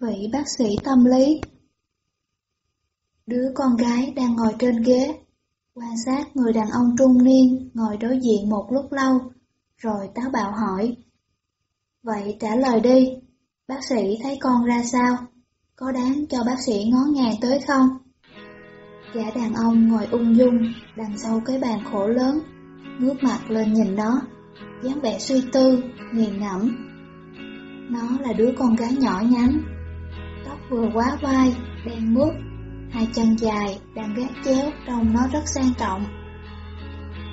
Vị bác sĩ tâm lý Đứa con gái đang ngồi trên ghế, quan sát người đàn ông trung niên ngồi đối diện một lúc lâu, rồi táo bạo hỏi. Vậy trả lời đi, bác sĩ thấy con ra sao? Có đáng cho bác sĩ ngó ngàng tới không? Gã đàn ông ngồi ung dung đằng sau cái bàn khổ lớn, ngước mặt lên nhìn nó, dáng vẻ suy tư, nghiền ngẫm. Nó là đứa con gái nhỏ nhắn, tóc vừa quá vai, đen mướt, hai chân dài đang gác chéo trông nó rất sang trọng.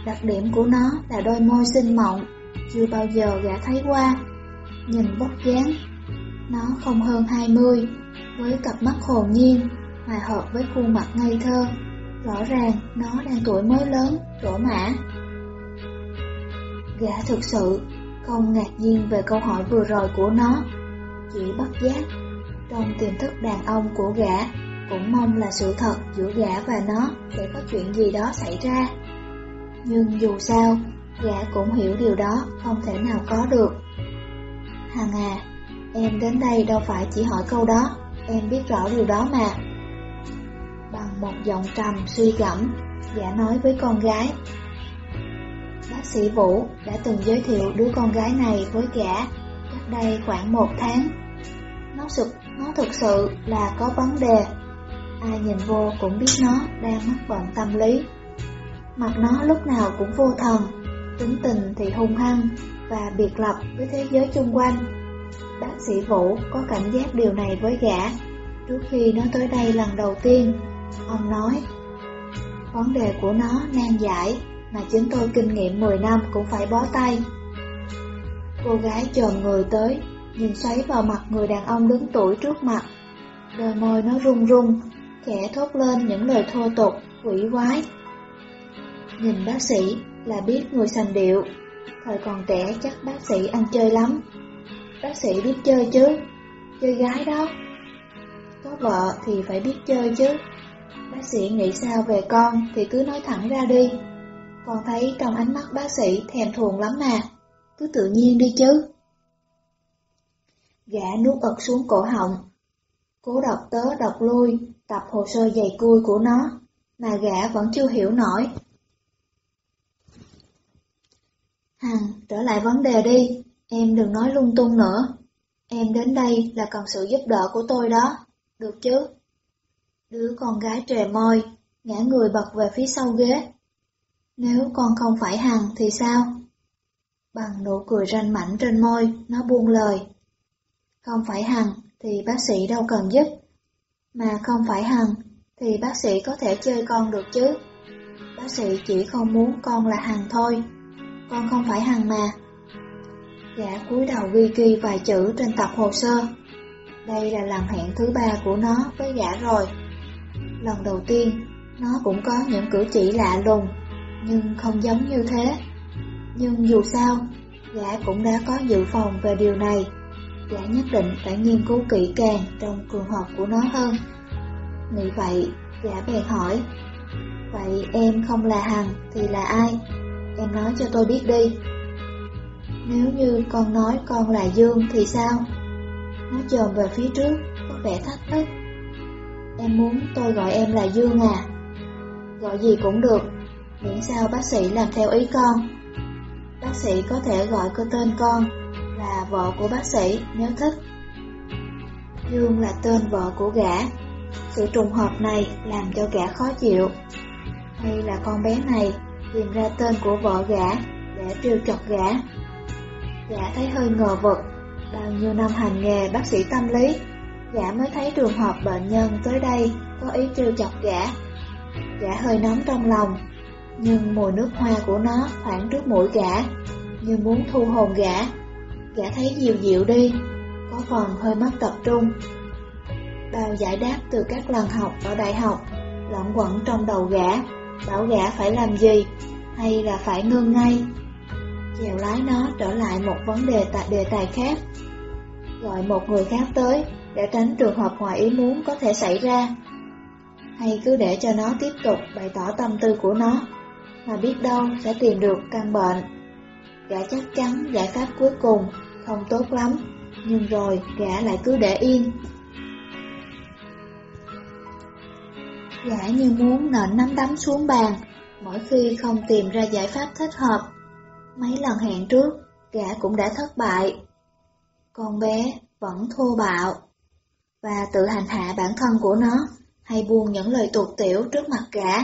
Đặc điểm của nó là đôi môi xinh mọng, chưa bao giờ gã thấy qua. Nhìn bốc dáng, nó không hơn 20, với cặp mắt hồn nhiên, hòa hợp với khuôn mặt ngây thơ. Rõ ràng nó đang tuổi mới lớn, trổ mã. Gã thực sự không ngạc nhiên về câu hỏi vừa rồi của nó, chỉ bất giác. Trong tiềm thức đàn ông của gã, cũng mong là sự thật giữa gã và nó sẽ có chuyện gì đó xảy ra. Nhưng dù sao, gã cũng hiểu điều đó không thể nào có được. Hằng à, em đến đây đâu phải chỉ hỏi câu đó, em biết rõ điều đó mà. Bằng một giọng trầm suy gẫm, gã nói với con gái. Bác sĩ Vũ đã từng giới thiệu đứa con gái này với gã cách đây khoảng một tháng. Nó sụp thực sự là có vấn đề. Ai nhìn vô cũng biết nó đang mắc bệnh tâm lý. Mặt nó lúc nào cũng vô thần, tính tình thì hung hăng và biệt lập với thế giới chung quanh. Bác sĩ Vũ có cảm giác điều này với gã trước khi nó tới đây lần đầu tiên. Ông nói, vấn đề của nó nan giải mà chúng tôi kinh nghiệm 10 năm cũng phải bó tay. Cô gái chờ người tới, nhìn xoáy vào mặt người đàn ông đứng tuổi trước mặt. Đôi môi nó run run, khẽ thốt lên những lời thô tục, quỷ quái. Nhìn bác sĩ là biết người sành điệu, thời còn trẻ chắc bác sĩ ăn chơi lắm. Bác sĩ biết chơi chứ, chơi gái đó. Có vợ thì phải biết chơi chứ. Bác sĩ nghĩ sao về con thì cứ nói thẳng ra đi. Con thấy trong ánh mắt bác sĩ thèm thuồng lắm mà, cứ tự nhiên đi chứ. Gã nuốt ực xuống cổ họng, cố đọc tớ đọc lui tập hồ sơ dày cui của nó, mà gã vẫn chưa hiểu nổi. Hằng, trở lại vấn đề đi, em đừng nói lung tung nữa. Em đến đây là cần sự giúp đỡ của tôi đó, được chứ? Đứa con gái trề môi, ngã người bật về phía sau ghế. Nếu con không phải Hằng thì sao? Bằng nụ cười ranh mảnh trên môi, nó buông lời. Không phải Hằng thì bác sĩ đâu cần giúp. Mà không phải Hằng thì bác sĩ có thể chơi con được chứ. Bác sĩ chỉ không muốn con là Hằng thôi. Con không phải Hằng mà. Gã cúi đầu ghi ghi vài chữ trên tập hồ sơ. Đây là lần hẹn thứ ba của nó với gã rồi. Lần đầu tiên, nó cũng có những cử chỉ lạ lùng, nhưng không giống như thế. Nhưng dù sao, gã cũng đã có dự phòng về điều này. Gã nhất định phải nghiên cứu kỹ càng trong trường hợp của nó hơn. Nghĩ vậy, gã bèn hỏi, Vậy em không là Hằng thì là ai? Em nói cho tôi biết đi. Nếu như con nói con là Dương thì sao? Nó chồm về phía trước, có vẻ thách thức. Em muốn tôi gọi em là Dương à? Gọi gì cũng được, miễn sao bác sĩ làm theo ý con. Bác sĩ có thể gọi cơ tên con là vợ của bác sĩ nếu thích. Dương là tên vợ của gã. Sự trùng hợp này làm cho gã khó chịu. Hay là con bé này tìm ra tên của vợ gã để trêu chọc gã. Gã thấy hơi ngờ vực, bao nhiêu năm hành nghề bác sĩ tâm lý, gã mới thấy trường hợp bệnh nhân tới đây có ý trêu chọc gã. Gã hơi nóng trong lòng, nhưng mùi nước hoa của nó khoảng trước mũi gã, như muốn thu hồn gã. Gã thấy nhiều dịu đi, có phần hơi mất tập trung. Bao giải đáp từ các lần học ở đại học, lẫn quẩn trong đầu gã, bảo gã phải làm gì, hay là phải ngưng ngay. Chèo lái nó trở lại một vấn đề tại đề tài khác. Gọi một người khác tới để tránh trường hợp ngoài ý muốn có thể xảy ra. Hay cứ để cho nó tiếp tục bày tỏ tâm tư của nó, mà biết đâu sẽ tìm được căn bệnh. Gã chắc chắn giải pháp cuối cùng không tốt lắm, nhưng rồi gã lại cứ để yên. Gã như muốn nện nắm đấm xuống bàn, mỗi khi không tìm ra giải pháp thích hợp. Mấy lần hẹn trước, gã cũng đã thất bại. Con bé vẫn thô bạo, và tự hành hạ bản thân của nó, hay buông những lời tuột tiểu trước mặt gã.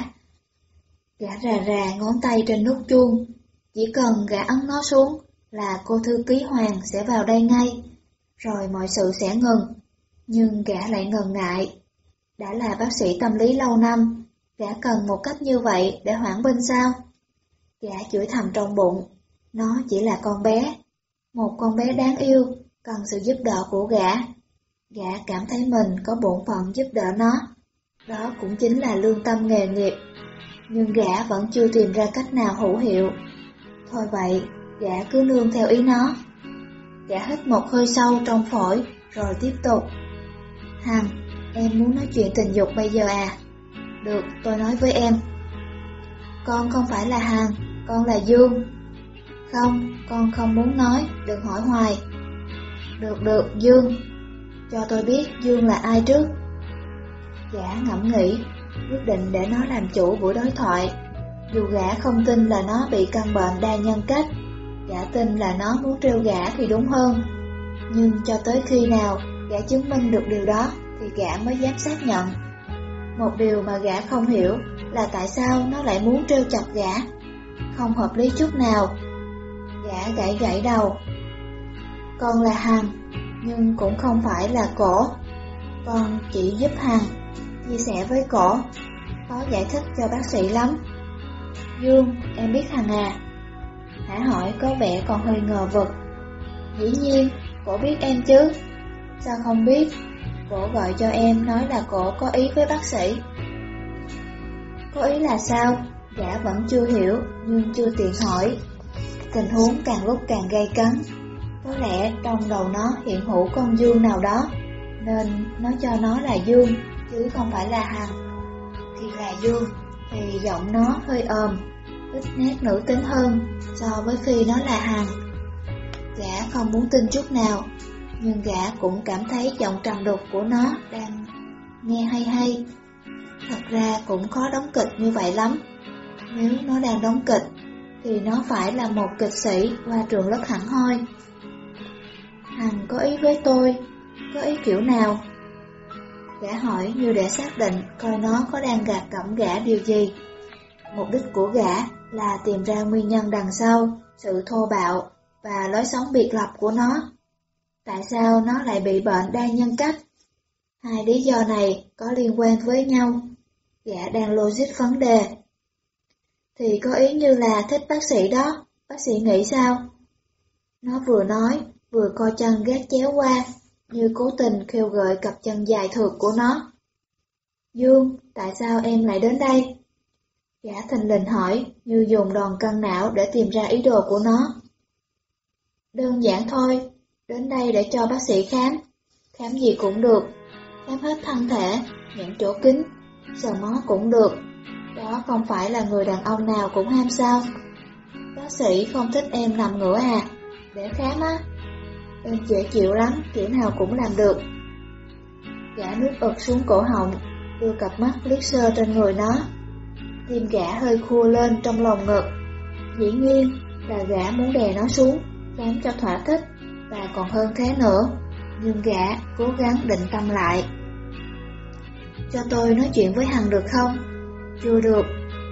Gã rà rà ngón tay trên nút chuông, chỉ cần gã ấn nó xuống là cô thư ký Hoàng sẽ vào đây ngay, rồi mọi sự sẽ ngừng. Nhưng gã lại ngần ngại. Đã là bác sĩ tâm lý lâu năm, gã cần một cách như vậy để hoãn binh sao? Gã chửi thầm trong bụng, nó chỉ là con bé, một con bé đáng yêu, cần sự giúp đỡ của gã. Gã cảm thấy mình có bổn phận giúp đỡ nó, đó cũng chính là lương tâm nghề nghiệp. Nhưng gã vẫn chưa tìm ra cách nào hữu hiệu. Thôi vậy, gã cứ nương theo ý nó. Gã hít một hơi sâu trong phổi, rồi tiếp tục. Hằng, em muốn nói chuyện tình dục bây giờ à? Được, tôi nói với em. Con không phải là Hằng, con là Dương. Không, con không muốn nói, đừng hỏi hoài. Được được, Dương. Cho tôi biết Dương là ai trước. Gã ngẫm nghĩ, quyết định để nó làm chủ buổi đối thoại. Dù gã không tin là nó bị căn bệnh đa nhân cách, gã tin là nó muốn trêu gã thì đúng hơn. Nhưng cho tới khi nào gã chứng minh được điều đó thì gã mới dám xác nhận. Một điều mà gã không hiểu là tại sao nó lại muốn trêu chọc gã. Không hợp lý chút nào. Gã gãy gãy đầu. Con là Hằng, nhưng cũng không phải là cổ. Con chỉ giúp Hằng, chia sẻ với cổ, có giải thích cho bác sĩ lắm. Dương, em biết Hằng à? Hả hỏi có vẻ còn hơi ngờ vực. Dĩ nhiên, cổ biết em chứ. Sao không biết? Cổ gọi cho em nói là cổ có ý với bác sĩ. Có ý là sao? Gã vẫn chưa hiểu, nhưng chưa tiện hỏi. Tình huống càng lúc càng gây cấn. Có lẽ trong đầu nó hiện hữu con Dương nào đó, nên nó cho nó là Dương, chứ không phải là Hằng. Khi là Dương, thì giọng nó hơi ồm, ít nét nữ tính hơn so với khi nó là Hằng. Gã không muốn tin chút nào, nhưng gã cũng cảm thấy giọng trầm đục của nó đang nghe hay hay. Thật ra cũng khó đóng kịch như vậy lắm. Nếu nó đang đóng kịch, thì nó phải là một kịch sĩ qua trường lớp hẳn hoi. Hằng có ý với tôi, có ý kiểu nào? Gã hỏi như để xác định coi nó có đang gạt cẩm gã điều gì. Mục đích của gã là tìm ra nguyên nhân đằng sau sự thô bạo và lối sống biệt lập của nó. Tại sao nó lại bị bệnh đa nhân cách? Hai lý do này có liên quan với nhau. Gã đang logic vấn đề. Thì có ý như là thích bác sĩ đó, bác sĩ nghĩ sao? Nó vừa nói, vừa co chân gác chéo qua, như cố tình kêu gợi cặp chân dài thượt của nó. Dương, tại sao em lại đến đây? Gã thình lình hỏi, như dùng đòn cân não để tìm ra ý đồ của nó. Đơn giản thôi, đến đây để cho bác sĩ khám. Khám gì cũng được, khám hết thân thể, những chỗ kính, sờ mó cũng được. Đó không phải là người đàn ông nào cũng ham sao. Bác sĩ không thích em nằm ngửa à, để khám á. Em dễ chịu lắm, kiểu nào cũng làm được. Gã nước ực xuống cổ họng, đưa cặp mắt liếc sơ trên người nó. Tim gã hơi khua lên trong lòng ngực. Dĩ nhiên là gã muốn đè nó xuống, khám cho thỏa thích, và còn hơn thế nữa. Nhưng gã cố gắng định tâm lại. Cho tôi nói chuyện với Hằng được không? Chưa được,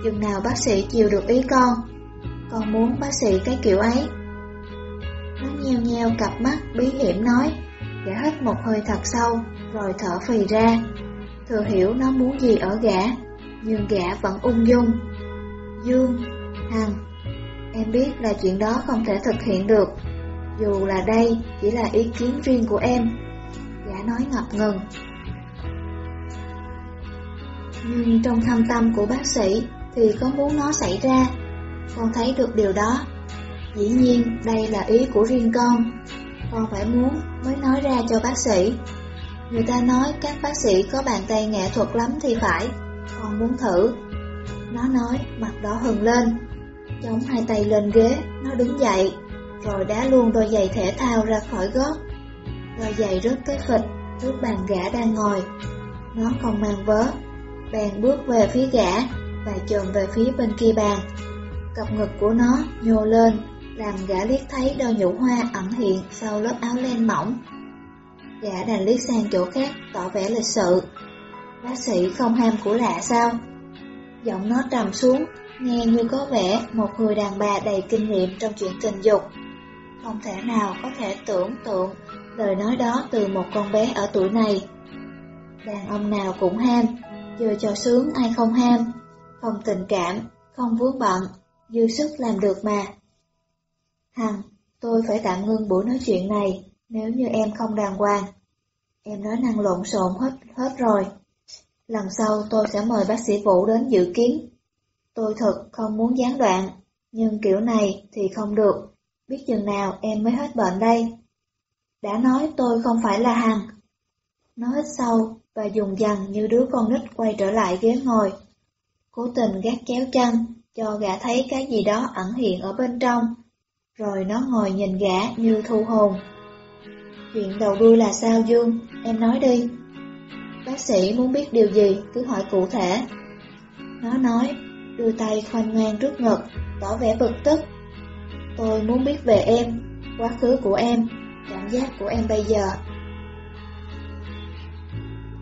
chừng nào bác sĩ chịu được ý con. Con muốn bác sĩ cái kiểu ấy. Nó nheo nheo cặp mắt bí hiểm nói, gã hít một hơi thật sâu, rồi thở phì ra. Thừa hiểu nó muốn gì ở gã, nhưng gã vẫn ung dung. Dương, Hằng, em biết là chuyện đó không thể thực hiện được, dù là đây chỉ là ý kiến riêng của em. Gã nói ngập ngừng. Nhưng trong thâm tâm của bác sĩ thì có muốn nó xảy ra, con thấy được điều đó. Dĩ nhiên đây là ý của riêng con, con phải muốn mới nói ra cho bác sĩ. Người ta nói các bác sĩ có bàn tay nghệ thuật lắm thì phải, con muốn thử. Nó nói mặt đỏ hừng lên, chống hai tay lên ghế, nó đứng dậy, rồi đá luôn đôi giày thể thao ra khỏi gót. Đôi giày rớt cái phịch, trước bàn gã đang ngồi. Nó không mang vớ, bèn bước về phía gã và chồm về phía bên kia bàn. Cặp ngực của nó nhô lên, làm gã liếc thấy đôi nhũ hoa ẩn hiện sau lớp áo len mỏng. Gã đành liếc sang chỗ khác, tỏ vẻ lịch sự. Bác sĩ không ham của lạ sao? Giọng nó trầm xuống, nghe như có vẻ một người đàn bà đầy kinh nghiệm trong chuyện tình dục. Không thể nào có thể tưởng tượng lời nói đó từ một con bé ở tuổi này. Đàn ông nào cũng ham, vừa cho sướng ai không ham, không tình cảm, không vướng bận, dư sức làm được mà. Hằng, tôi phải tạm ngưng buổi nói chuyện này nếu như em không đàng hoàng. Em nói năng lộn xộn hết hết rồi. Lần sau tôi sẽ mời bác sĩ Vũ đến dự kiến. Tôi thật không muốn gián đoạn, nhưng kiểu này thì không được. Biết chừng nào em mới hết bệnh đây. Đã nói tôi không phải là Hằng. Nó hít sâu và dùng dằn như đứa con nít quay trở lại ghế ngồi. Cố tình gác chéo chân, cho gã thấy cái gì đó ẩn hiện ở bên trong. Rồi nó ngồi nhìn gã như thu hồn. Chuyện đầu đuôi là sao Dương? Em nói đi. Bác sĩ muốn biết điều gì, cứ hỏi cụ thể. Nó nói, đưa tay khoanh ngang trước ngực, tỏ vẻ bực tức. Tôi muốn biết về em, quá khứ của em, cảm giác của em bây giờ.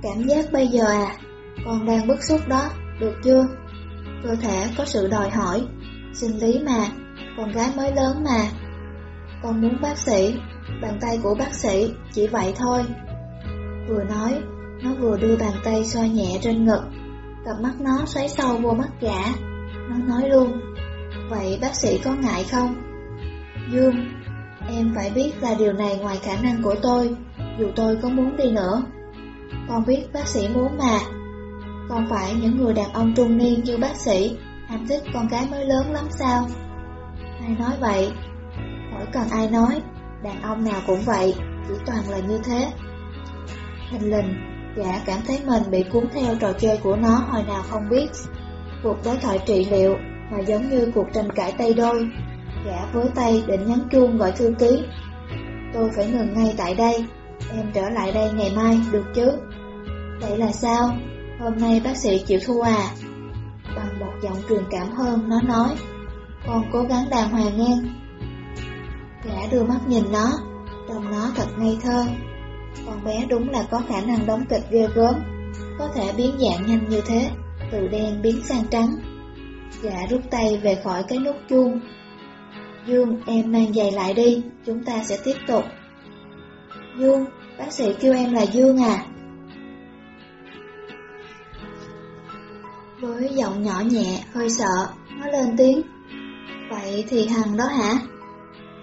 Cảm giác bây giờ à, con đang bức xúc đó, được chưa? Cơ thể có sự đòi hỏi, sinh lý mà, con gái mới lớn mà. Con muốn bác sĩ, bàn tay của bác sĩ, chỉ vậy thôi. Vừa nói, nó vừa đưa bàn tay xoa nhẹ trên ngực, cặp mắt nó xoáy sâu vô mắt gã. Nó nói luôn, vậy bác sĩ có ngại không? Dương, em phải biết là điều này ngoài khả năng của tôi, dù tôi có muốn đi nữa. Con biết bác sĩ muốn mà. Không phải những người đàn ông trung niên như bác sĩ ham thích con gái mới lớn lắm sao? Ai nói vậy? Khỏi cần ai nói, đàn ông nào cũng vậy, chỉ toàn là như thế. Thành lình, gã cảm thấy mình bị cuốn theo trò chơi của nó hồi nào không biết. Cuộc đối thoại trị liệu mà giống như cuộc tranh cãi tay đôi. Gã với tay định nhấn chuông gọi thư ký. Tôi phải ngừng ngay tại đây, em trở lại đây ngày mai được chứ? Vậy là sao? Hôm nay bác sĩ chịu thua à? Bằng một giọng truyền cảm hơn, nó nói Con cố gắng đàng hoàng nghe Gã đưa mắt nhìn nó Trông nó thật ngây thơ con bé đúng là có khả năng đóng kịch ghê gớm Có thể biến dạng nhanh như thế Từ đen biến sang trắng Gã rút tay về khỏi cái nút chuông Dương, em mang giày lại đi Chúng ta sẽ tiếp tục Dương, bác sĩ kêu em là Dương à Với giọng nhỏ nhẹ, hơi sợ, nó lên tiếng. Vậy thì Hằng đó hả?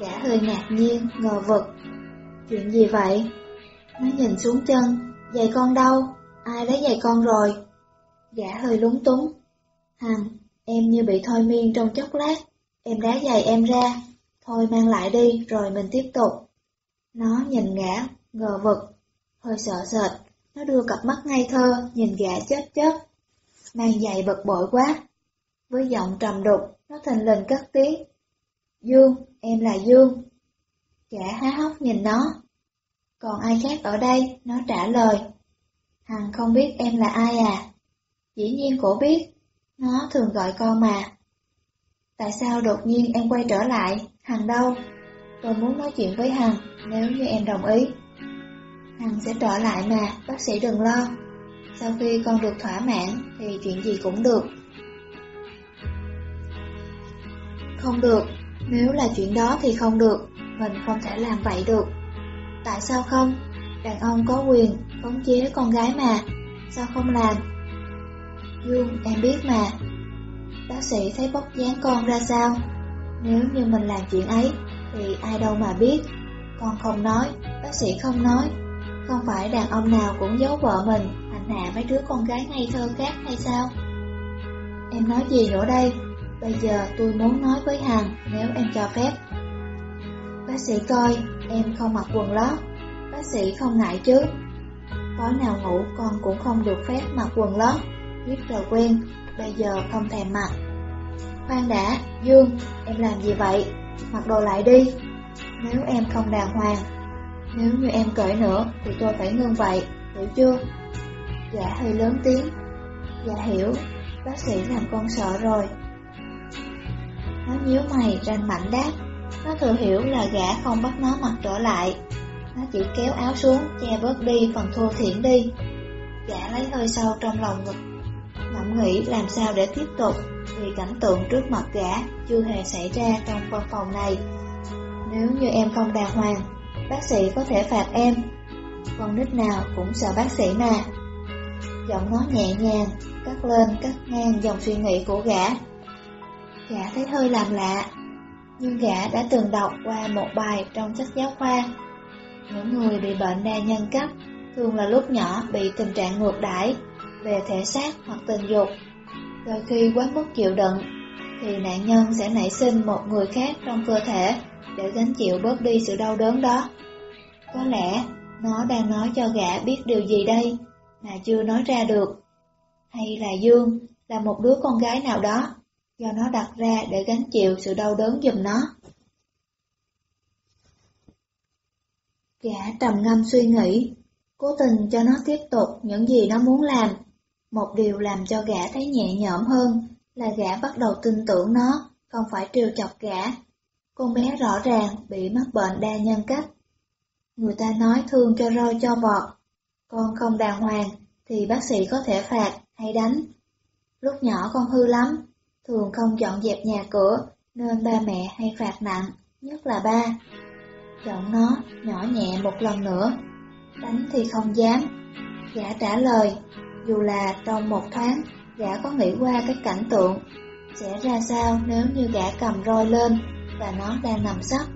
Gã hơi ngạc nhiên, ngờ vực. Chuyện gì vậy? Nó nhìn xuống chân, giày con đâu? Ai lấy giày con rồi? Gã hơi lúng túng. Hằng, em như bị thôi miên trong chốc lát. Em đá giày em ra. Thôi mang lại đi, rồi mình tiếp tục. Nó nhìn gã, ngờ vực, hơi sợ sệt. Nó đưa cặp mắt ngây thơ, nhìn gã chết chết mang giày bực bội quá. Với giọng trầm đục, nó thình lình cất tiếng. Dương, em là Dương. Gã há hốc nhìn nó. Còn ai khác ở đây, nó trả lời. Hằng không biết em là ai à? Dĩ nhiên cổ biết, nó thường gọi con mà. Tại sao đột nhiên em quay trở lại, Hằng đâu? Tôi muốn nói chuyện với Hằng, nếu như em đồng ý. Hằng sẽ trở lại mà, bác sĩ đừng lo. Sau khi con được thỏa mãn thì chuyện gì cũng được. Không được, nếu là chuyện đó thì không được, mình không thể làm vậy được. Tại sao không? Đàn ông có quyền khống chế con gái mà, sao không làm? Dương, em biết mà. Bác sĩ thấy bóc dáng con ra sao? Nếu như mình làm chuyện ấy, thì ai đâu mà biết. Con không nói, bác sĩ không nói. Không phải đàn ông nào cũng giấu vợ mình hành hạ mấy đứa con gái ngây thơ khác hay sao? Em nói gì nữa đây? Bây giờ tôi muốn nói với Hằng nếu em cho phép. Bác sĩ coi, em không mặc quần lót. Bác sĩ không ngại chứ. Tối nào ngủ con cũng không được phép mặc quần lót. Biết rồi quen, bây giờ không thèm mặc. Khoan đã, Dương, em làm gì vậy? Mặc đồ lại đi. Nếu em không đàng hoàng, nếu như em cởi nữa thì tôi phải ngưng vậy, hiểu chưa? Gã hơi lớn tiếng Dạ hiểu, bác sĩ làm con sợ rồi. Nó nhíu mày ranh mạnh đáp, nó thừa hiểu là gã không bắt nó mặc trở lại. Nó chỉ kéo áo xuống, che bớt đi phần thô thiển đi. Gã lấy hơi sâu trong lòng ngực, ngẫm nghĩ làm sao để tiếp tục, vì cảnh tượng trước mặt gã chưa hề xảy ra trong văn phòng này. Nếu như em không đàng hoàng, bác sĩ có thể phạt em. Con nít nào cũng sợ bác sĩ mà. Giọng nó nhẹ nhàng, cắt lên cắt ngang dòng suy nghĩ của gã. Gã thấy hơi làm lạ, nhưng gã đã từng đọc qua một bài trong sách giáo khoa. Những người bị bệnh đa nhân cấp thường là lúc nhỏ bị tình trạng ngược đãi về thể xác hoặc tình dục. Đôi khi quá mức chịu đựng, thì nạn nhân sẽ nảy sinh một người khác trong cơ thể để gánh chịu bớt đi sự đau đớn đó. Có lẽ nó đang nói cho gã biết điều gì đây mà chưa nói ra được. Hay là Dương là một đứa con gái nào đó do nó đặt ra để gánh chịu sự đau đớn giùm nó. Gã trầm ngâm suy nghĩ, cố tình cho nó tiếp tục những gì nó muốn làm. Một điều làm cho gã thấy nhẹ nhõm hơn là gã bắt đầu tin tưởng nó, không phải trêu chọc gã. Con bé rõ ràng bị mắc bệnh đa nhân cách. Người ta nói thương cho roi cho vọt, con không đàng hoàng thì bác sĩ có thể phạt hay đánh. Lúc nhỏ con hư lắm, thường không dọn dẹp nhà cửa nên ba mẹ hay phạt nặng, nhất là ba. Giọng nó nhỏ nhẹ một lần nữa, đánh thì không dám. Gã trả lời, dù là trong một tháng gã có nghĩ qua cái cảnh tượng sẽ ra sao nếu như gã cầm roi lên và nó đang nằm sấp.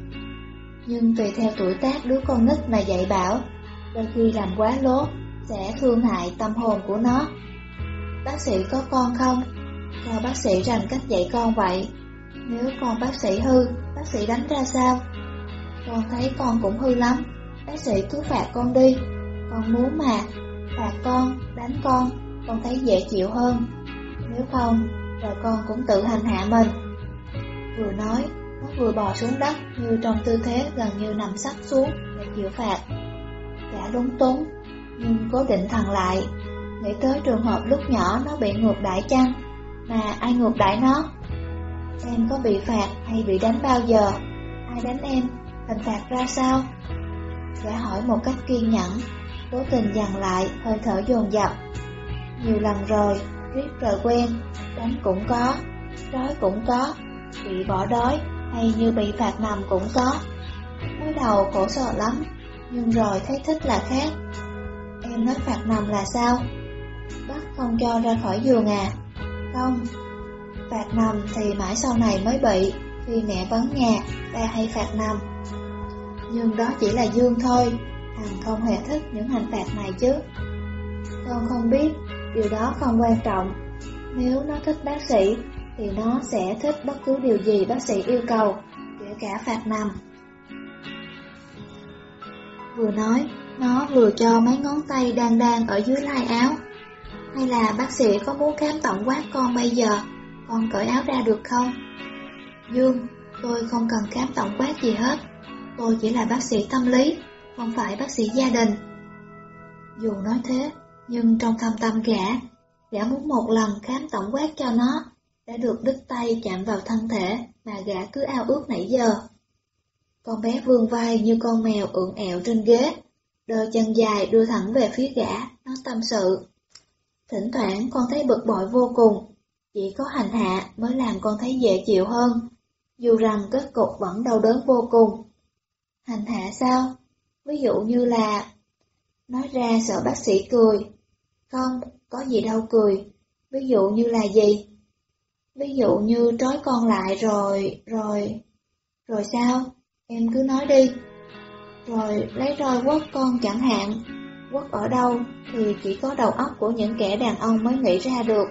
Nhưng tùy theo tuổi tác đứa con nít mà dạy bảo, đôi khi làm quá lố sẽ thương hại tâm hồn của nó. Bác sĩ có con không? Sao bác sĩ rành cách dạy con vậy? Nếu con bác sĩ hư, bác sĩ đánh ra sao? Con thấy con cũng hư lắm, bác sĩ cứ phạt con đi. Con muốn mà, phạt con, đánh con, con thấy dễ chịu hơn. Nếu không, rồi con cũng tự hành hạ mình. Vừa nói, nó vừa bò xuống đất như trong tư thế gần như nằm sắp xuống để chịu phạt. Cả lúng túng, nhưng cố định thần lại, nghĩ tới trường hợp lúc nhỏ nó bị ngược đại chăng, mà ai ngược đãi nó? Em có bị phạt hay bị đánh bao giờ? Ai đánh em? Hình phạt ra sao? Gã hỏi một cách kiên nhẫn, cố tình dằn lại, hơi thở dồn dập. Nhiều lần rồi, riết rồi quen, đánh cũng có, đói cũng có, bị bỏ đói hay như bị phạt nằm cũng có. Mới đầu khổ sợ lắm, nhưng rồi thấy thích là khác. Em nói phạt nằm là sao? Bắt không cho ra khỏi giường à? Không, phạt nằm thì mãi sau này mới bị, khi mẹ vắng nhà, ta hay phạt nằm. Nhưng đó chỉ là Dương thôi, thằng không hề thích những hành phạt này chứ. Con không biết, điều đó không quan trọng. Nếu nó thích bác sĩ, thì nó sẽ thích bất cứ điều gì bác sĩ yêu cầu, kể cả phạt nằm. Vừa nói, nó vừa cho mấy ngón tay đang đang ở dưới lai áo. Hay là bác sĩ có muốn khám tổng quát con bây giờ, con cởi áo ra được không? Dương, tôi không cần khám tổng quát gì hết. Tôi chỉ là bác sĩ tâm lý, không phải bác sĩ gia đình. Dù nói thế, nhưng trong thâm tâm gã, gã muốn một lần khám tổng quát cho nó, đã được đứt tay chạm vào thân thể mà gã cứ ao ước nãy giờ. Con bé vươn vai như con mèo ưỡn ẹo trên ghế, đôi chân dài đưa thẳng về phía gã, nó tâm sự. Thỉnh thoảng con thấy bực bội vô cùng, chỉ có hành hạ mới làm con thấy dễ chịu hơn, dù rằng kết cục vẫn đau đớn vô cùng. Hành hạ sao? Ví dụ như là... Nói ra sợ bác sĩ cười. Không, có gì đâu cười. Ví dụ như là gì? Ví dụ như trói con lại rồi, rồi... Rồi sao? Em cứ nói đi. Rồi lấy roi quất con chẳng hạn. Quất ở đâu thì chỉ có đầu óc của những kẻ đàn ông mới nghĩ ra được.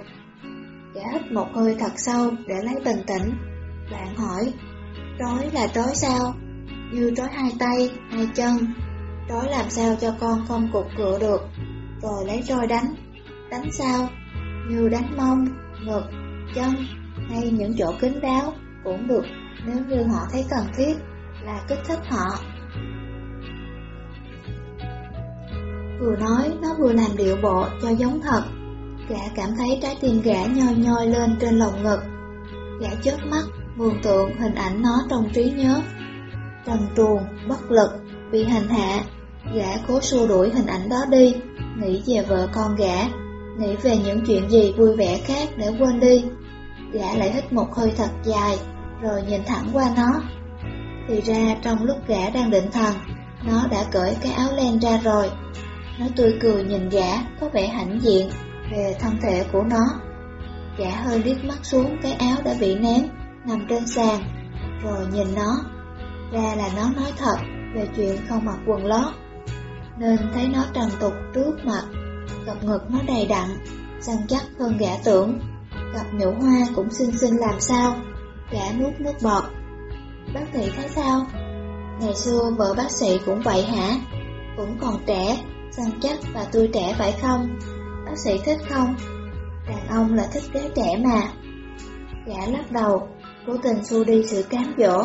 Gã hít một hơi thật sâu để lấy bình tĩnh. Bạn hỏi, trói là trói sao? Như trói hai tay, hai chân. Trói làm sao cho con không cục cửa được. Rồi lấy roi đánh. Đánh sao? Như đánh mông, ngực, chân hay những chỗ kín đáo cũng được nếu như họ thấy cần thiết là kích thích họ. Vừa nói nó vừa làm điệu bộ cho giống thật Gã cảm thấy trái tim gã nhoi nhoi lên trên lồng ngực. Gã chớp mắt, mường tượng hình ảnh nó trong trí nhớ. Trần truồng, bất lực, bị hành hạ. Gã cố xua đuổi hình ảnh đó đi, nghĩ về vợ con gã, nghĩ về những chuyện gì vui vẻ khác để quên đi. Gã lại hít một hơi thật dài, rồi nhìn thẳng qua nó. Thì ra trong lúc gã đang định thần, nó đã cởi cái áo len ra rồi. Nó tươi cười nhìn gã, có vẻ hãnh diện về thân thể của nó. Gã hơi liếc mắt xuống cái áo đã bị ném, nằm trên sàn, rồi nhìn nó. Ra là nó nói thật về chuyện không mặc quần lót, nên thấy nó trần tục trước mặt. Cặp ngực nó đầy đặn, săn chắc hơn gã tưởng. Cặp nhũ hoa cũng xinh xinh làm sao, gã nuốt nước bọt. Bác sĩ thấy sao? Ngày xưa vợ bác sĩ cũng vậy hả? Cũng còn trẻ, săn chắc và tươi trẻ phải không? Bác sĩ thích không? Đàn ông là thích gái trẻ mà. Gã lắc đầu, cố tình xua đi sự cám dỗ.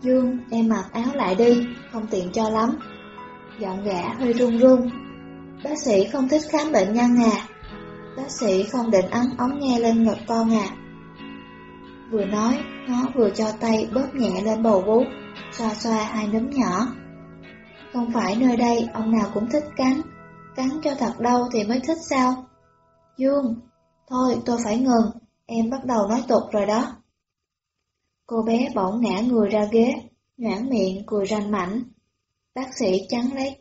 Dương, em mặc áo lại đi, không tiện cho lắm. Giọng gã hơi run run. Bác sĩ không thích khám bệnh nhân à? Bác sĩ không định ấn ống nghe lên ngực con à? Vừa nói, nó vừa cho tay bóp nhẹ lên bầu vú, xoa xoa hai núm nhỏ. Không phải nơi đây ông nào cũng thích cắn, cắn cho thật đau thì mới thích sao? Dương, thôi tôi phải ngừng, em bắt đầu nói tục rồi đó. Cô bé bỗng ngã người ra ghế, nhoảng miệng cười ranh mảnh. Bác sĩ chắn lấy,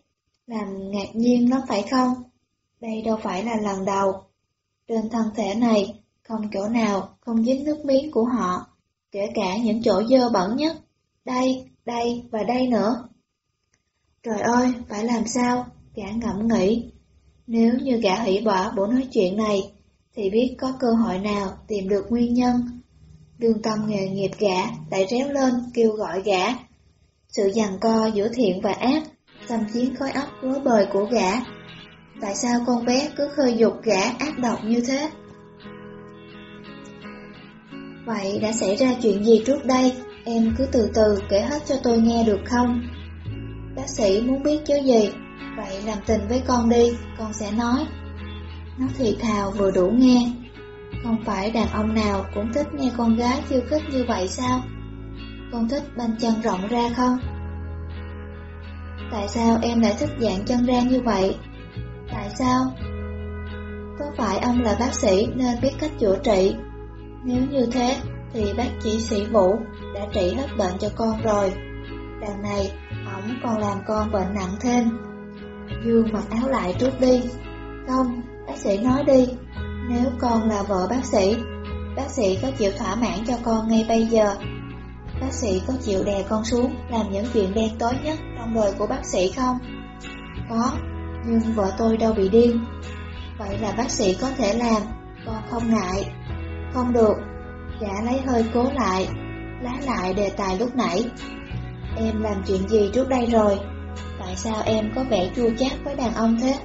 làm ngạc nhiên lắm phải không? Đây đâu phải là lần đầu. Trên thân thể này, không chỗ nào không dính nước miếng của họ, kể cả những chỗ dơ bẩn nhất. Đây, đây và đây nữa. Trời ơi, phải làm sao? Gã ngẫm nghĩ. Nếu như gã hủy bỏ buổi nói chuyện này, thì biết có cơ hội nào tìm được nguyên nhân. Đường tâm nghề nghiệp gã lại réo lên kêu gọi gã. Sự giằng co giữa thiện và ác, xâm chiến khói óc rối bời của gã. Tại sao con bé cứ khơi dục gã ác độc như thế? Vậy đã xảy ra chuyện gì trước đây? Em cứ từ từ kể hết cho tôi nghe được không? Bác sĩ muốn biết chứ gì? Vậy làm tình với con đi, con sẽ nói. Nó thì thào vừa đủ nghe. Không phải đàn ông nào cũng thích nghe con gái khiêu khích như vậy sao? Con thích banh chân rộng ra không? Tại sao em lại thích dạng chân ra như vậy? Tại sao? Có phải ông là bác sĩ nên biết cách chữa trị? Nếu như thế, thì bác chỉ sĩ Vũ đã trị hết bệnh cho con rồi. Đằng này, ổng còn làm con bệnh nặng thêm. Dương mặc áo lại trước đi. Không, bác sĩ nói đi. Nếu con là vợ bác sĩ, bác sĩ có chịu thỏa mãn cho con ngay bây giờ. Bác sĩ có chịu đè con xuống làm những chuyện đen tối nhất trong đời của bác sĩ không? Có, nhưng vợ tôi đâu bị điên. Vậy là bác sĩ có thể làm, con không ngại. Không được, gã lấy hơi cố lại, lá lại đề tài lúc nãy. Em làm chuyện gì trước đây rồi? Tại sao em có vẻ chua chát với đàn ông thế?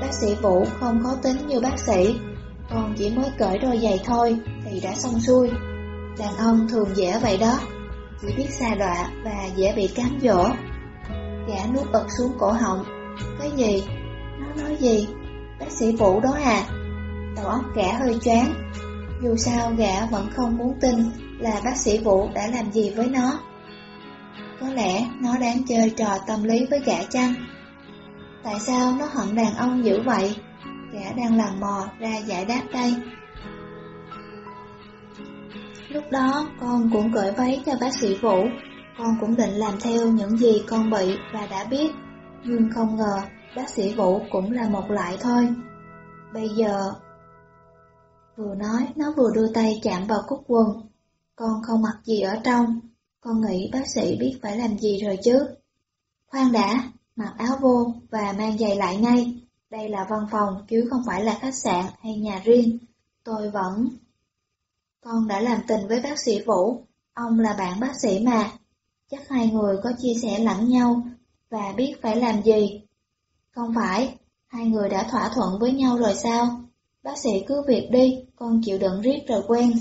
Bác sĩ Vũ không khó tính như bác sĩ, con chỉ mới cởi đôi giày thôi thì đã xong xuôi. Đàn ông thường dễ vậy đó, chỉ biết xa đọa và dễ bị cám dỗ. Gã nuốt ực xuống cổ họng. Cái gì? Nó nói gì? Bác sĩ Vũ đó à? Đầu óc gã hơi choáng. Dù sao gã vẫn không muốn tin là bác sĩ Vũ đã làm gì với nó. Có lẽ nó đang chơi trò tâm lý với gã chăng? Tại sao nó hận đàn ông dữ vậy? Gã đang làm mò ra giải đáp đây. Lúc đó con cũng cởi váy cho bác sĩ Vũ, con cũng định làm theo những gì con bị và đã biết, nhưng không ngờ bác sĩ Vũ cũng là một lại thôi. Bây giờ... Vừa nói, nó vừa đưa tay chạm vào cúc quần. Con không mặc gì ở trong, con nghĩ bác sĩ biết phải làm gì rồi chứ. Khoan đã, mặc áo vô và mang giày lại ngay. Đây là văn phòng chứ không phải là khách sạn hay nhà riêng. Tôi vẫn... Con đã làm tình với bác sĩ Vũ, ông là bạn bác sĩ mà. Chắc hai người có chia sẻ lẫn nhau và biết phải làm gì. Không phải, hai người đã thỏa thuận với nhau rồi sao? Bác sĩ cứ việc đi, con chịu đựng riết rồi quen.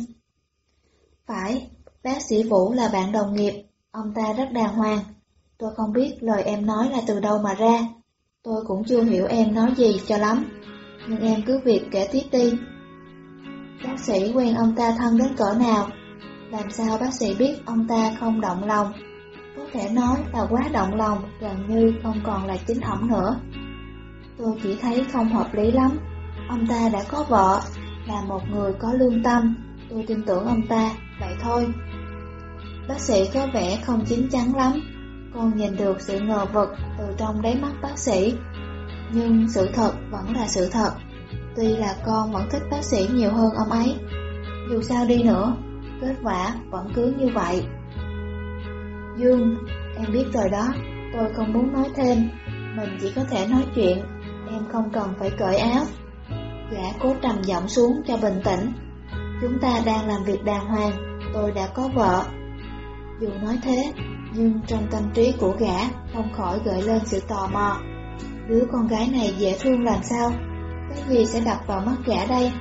Phải, bác sĩ Vũ là bạn đồng nghiệp, ông ta rất đàng hoàng. Tôi không biết lời em nói là từ đâu mà ra. Tôi cũng chưa hiểu em nói gì cho lắm. nhưng em cứ việc kể tiếp đi. Bác sĩ quen ông ta thân đến cỡ nào? Làm sao bác sĩ biết ông ta không động lòng? Có thể nói là quá động lòng, gần như không còn là chính ổng nữa. Tôi chỉ thấy không hợp lý lắm. Ông ta đã có vợ, là một người có lương tâm, tôi tin tưởng ông ta, vậy thôi. Bác sĩ có vẻ không chín chắn lắm, con nhìn được sự ngờ vực từ trong đáy mắt bác sĩ. Nhưng sự thật vẫn là sự thật, tuy là con vẫn thích bác sĩ nhiều hơn ông ấy. Dù sao đi nữa, kết quả vẫn cứ như vậy. Dương, em biết rồi đó, tôi không muốn nói thêm, mình chỉ có thể nói chuyện, em không cần phải cởi áo. Gã cố trầm giọng xuống cho bình tĩnh. Chúng ta đang làm việc đàng hoàng, tôi đã có vợ. Dù nói thế, nhưng trong tâm trí của gã không khỏi gợi lên sự tò mò. Đứa con gái này dễ thương làm sao? Cái gì sẽ đập vào mắt gã đây?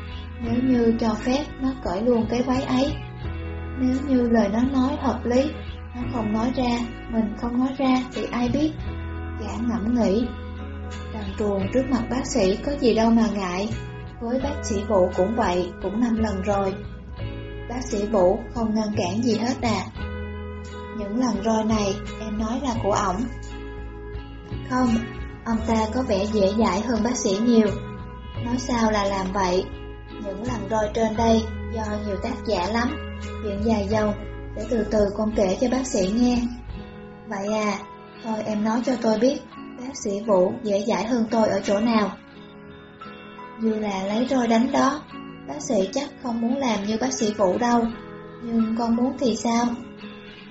Nếu như cho phép nó cởi luôn cái váy ấy. Nếu như lời nó nói hợp lý, nó không nói ra, mình không nói ra thì ai biết? Gã ngẫm nghĩ. Đằng truồng trước mặt bác sĩ có gì đâu mà ngại. Với bác sĩ Vũ cũng vậy, cũng năm lần rồi. Bác sĩ Vũ không ngăn cản gì hết à. Những lần roi này em nói là của ổng. Không, ông ta có vẻ dễ dãi hơn bác sĩ nhiều. Nói sao là làm vậy? Những lần roi trên đây do nhiều tác giả lắm, chuyện dài dòng, để từ từ con kể cho bác sĩ nghe. Vậy à, thôi em nói cho tôi biết, bác sĩ Vũ dễ dãi hơn tôi ở chỗ nào. Như là lấy roi đánh đó, bác sĩ chắc không muốn làm như bác sĩ Vũ đâu, nhưng con muốn thì sao?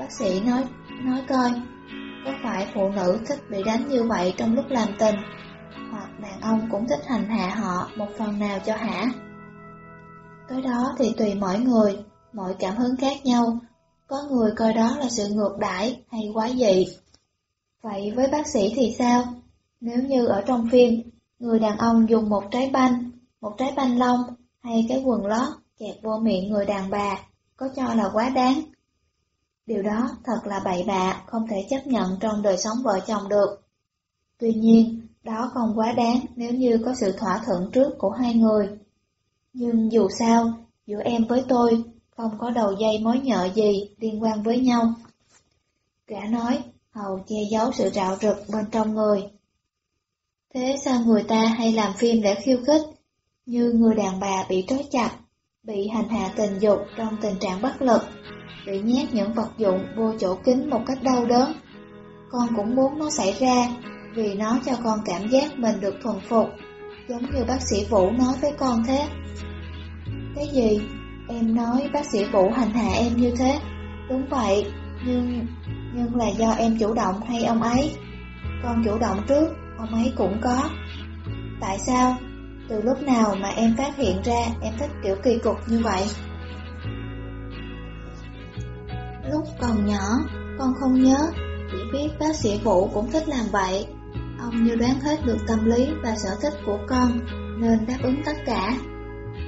Bác sĩ nói, nói coi, có phải phụ nữ thích bị đánh như vậy trong lúc làm tình, hoặc đàn ông cũng thích hành hạ họ một phần nào cho hả? Cái đó thì tùy mỗi người, mọi cảm hứng khác nhau, có người coi đó là sự ngược đãi hay quá dị. Vậy với bác sĩ thì sao? Nếu như ở trong phim, người đàn ông dùng một trái banh, một trái banh lông hay cái quần lót kẹp vô miệng người đàn bà, có cho là quá đáng? Điều đó thật là bậy bạ, không thể chấp nhận trong đời sống vợ chồng được. Tuy nhiên, đó không quá đáng nếu như có sự thỏa thuận trước của hai người. Nhưng dù sao, giữa em với tôi không có đầu dây mối nhợ gì liên quan với nhau. Gã nói, hầu che giấu sự rạo rực bên trong người. Thế sao người ta hay làm phim để khiêu khích, như người đàn bà bị trói chặt, bị hành hạ tình dục trong tình trạng bất lực, bị nhét những vật dụng vô chỗ kính một cách đau đớn. Con cũng muốn nó xảy ra, vì nó cho con cảm giác mình được thuần phục, giống như bác sĩ Vũ nói với con thế. Cái gì? Em nói bác sĩ Vũ hành hạ em như thế. Đúng vậy, nhưng... nhưng là do em chủ động hay ông ấy? Con chủ động trước, ông ấy cũng có. Tại sao? Từ lúc nào mà em phát hiện ra em thích kiểu kỳ cục như vậy? Lúc còn nhỏ, con không nhớ, chỉ biết bác sĩ Vũ cũng thích làm vậy. Ông như đoán hết được tâm lý và sở thích của con, nên đáp ứng tất cả.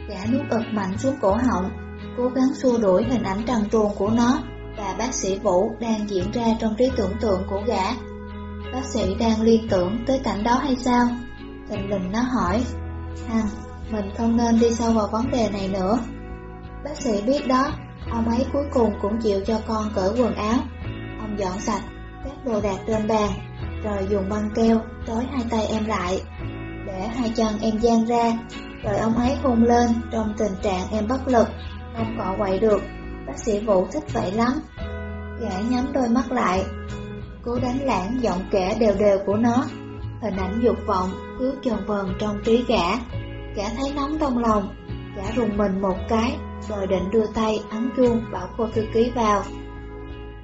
Gã nuốt ực mạnh xuống cổ họng, cố gắng xua đuổi hình ảnh trần truồng của nó và bác sĩ Vũ đang diễn ra trong trí tưởng tượng của gã. Bác sĩ đang liên tưởng tới cảnh đó hay sao? Thịnh lình nó hỏi, Hằng, mình không nên đi sâu vào vấn đề này nữa. Bác sĩ biết đó, ông ấy cuối cùng cũng chịu cho con cởi quần áo. Ông dọn sạch các đồ đạc trên bàn, rồi dùng băng keo trói hai tay em lại, để hai chân em dang ra, rồi ông ấy hôn lên trong tình trạng em bất lực, không cọ quậy được. Bác sĩ Vũ thích vậy lắm. Gã nhắm đôi mắt lại, cố đánh lãng giọng kể đều đều của nó. Hình ảnh dục vọng cứ tròn vần trong trí gã. Gã thấy nóng trong lòng, gã rùng mình một cái, rồi định đưa tay ấn chuông bảo cô thư ký vào.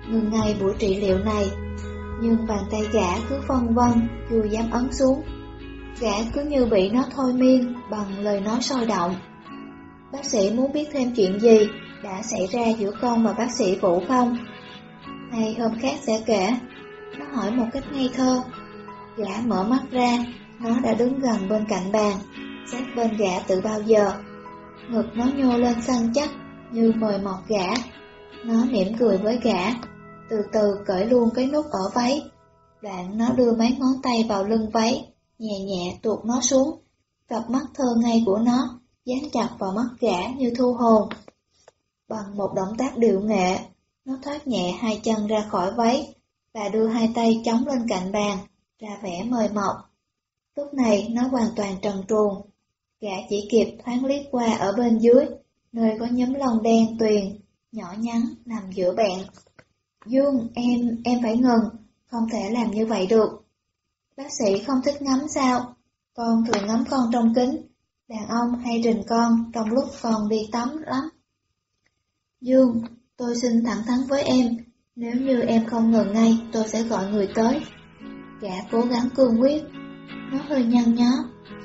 Ngừng ngay buổi trị liệu này, nhưng bàn tay gã cứ phân vân, chưa dám ấn xuống. Gã cứ như bị nó thôi miên bằng lời nói sôi động. Bác sĩ muốn biết thêm chuyện gì đã xảy ra giữa con và bác sĩ Vũ không? Hay hôm khác sẽ kể? Nó hỏi một cách ngây thơ. Gã mở mắt ra, nó đã đứng gần bên cạnh bàn, sát bên gã từ bao giờ. Ngực nó nhô lên săn chắc, như mời mọt gã. Nó mỉm cười với gã, từ từ cởi luôn cái nút ở váy. Đoạn nó đưa mấy ngón tay vào lưng váy, nhẹ nhẹ tuột nó xuống, cặp mắt thơ ngây của nó dán chặt vào mắt gã như thu hồn. Bằng một động tác điệu nghệ, nó thoát nhẹ hai chân ra khỏi váy và đưa hai tay chống lên cạnh bàn, ra vẻ mời mọc. Lúc này nó hoàn toàn trần truồng, gã chỉ kịp thoáng liếc qua ở bên dưới, nơi có nhóm lông đen tuyền, nhỏ nhắn nằm giữa bạn. Dương, em, em phải ngừng, không thể làm như vậy được. Bác sĩ không thích ngắm sao? Con thường ngắm con trong kính, đàn ông hay rình con trong lúc con đi tắm lắm. Dương, tôi xin thẳng thắn với em, nếu như em không ngừng ngay, tôi sẽ gọi người tới. Gã cố gắng cương quyết, nó hơi nhăn nhó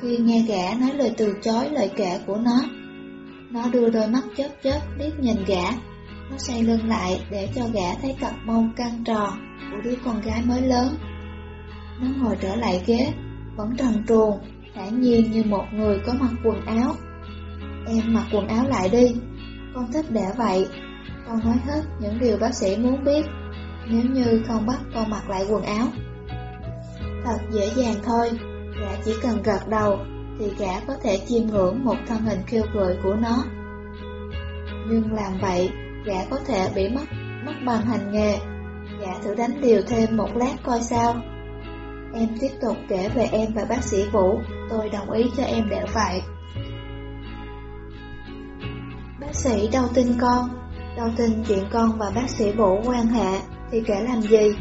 khi nghe gã nói lời từ chối lời kể của nó. Nó đưa đôi mắt chớp chớp liếc nhìn gã, nó xoay lưng lại để cho gã thấy cặp mông căng tròn của đứa con gái mới lớn. Nó ngồi trở lại ghế, vẫn trần truồng, thản nhiên như một người có mặc quần áo. Em mặc quần áo lại đi, con thích để vậy. Con nói hết những điều bác sĩ muốn biết, nếu như không bắt con mặc lại quần áo. Thật dễ dàng thôi, gã chỉ cần gật đầu thì gã có thể chiêm ngưỡng một thân hình khiêu gợi của nó. Nhưng làm vậy, gã có thể bị mất mất bằng hành nghề. Gã thử đánh điều thêm một lát coi sao. Em tiếp tục kể về em và bác sĩ Vũ, tôi đồng ý cho em để vậy. Bác sĩ đâu tin con, đâu tin chuyện con và bác sĩ Vũ quan hệ thì kể làm gì?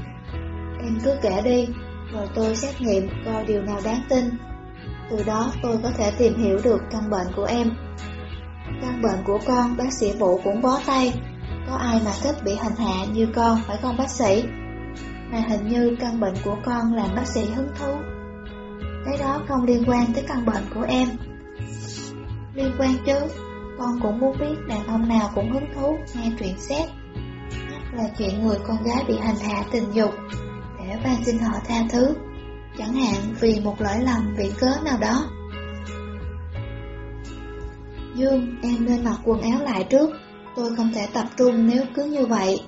Em cứ kể đi, rồi tôi xét nghiệm coi điều nào đáng tin. Từ đó tôi có thể tìm hiểu được căn bệnh của em. Căn bệnh của con bác sĩ Vũ cũng bó tay. Có ai mà thích bị hành hạ như con phải không bác sĩ? Mà hình như căn bệnh của con làm bác sĩ hứng thú. Cái đó không liên quan tới căn bệnh của em. Liên quan chứ, con cũng muốn biết đàn ông nào cũng hứng thú nghe chuyện xét. Nhất là chuyện người con gái bị hành hạ tình dục van xin họ tha thứ, chẳng hạn vì một lỗi lầm viện cớ nào đó. Dương, em nên mặc quần áo lại trước, tôi không thể tập trung nếu cứ như vậy.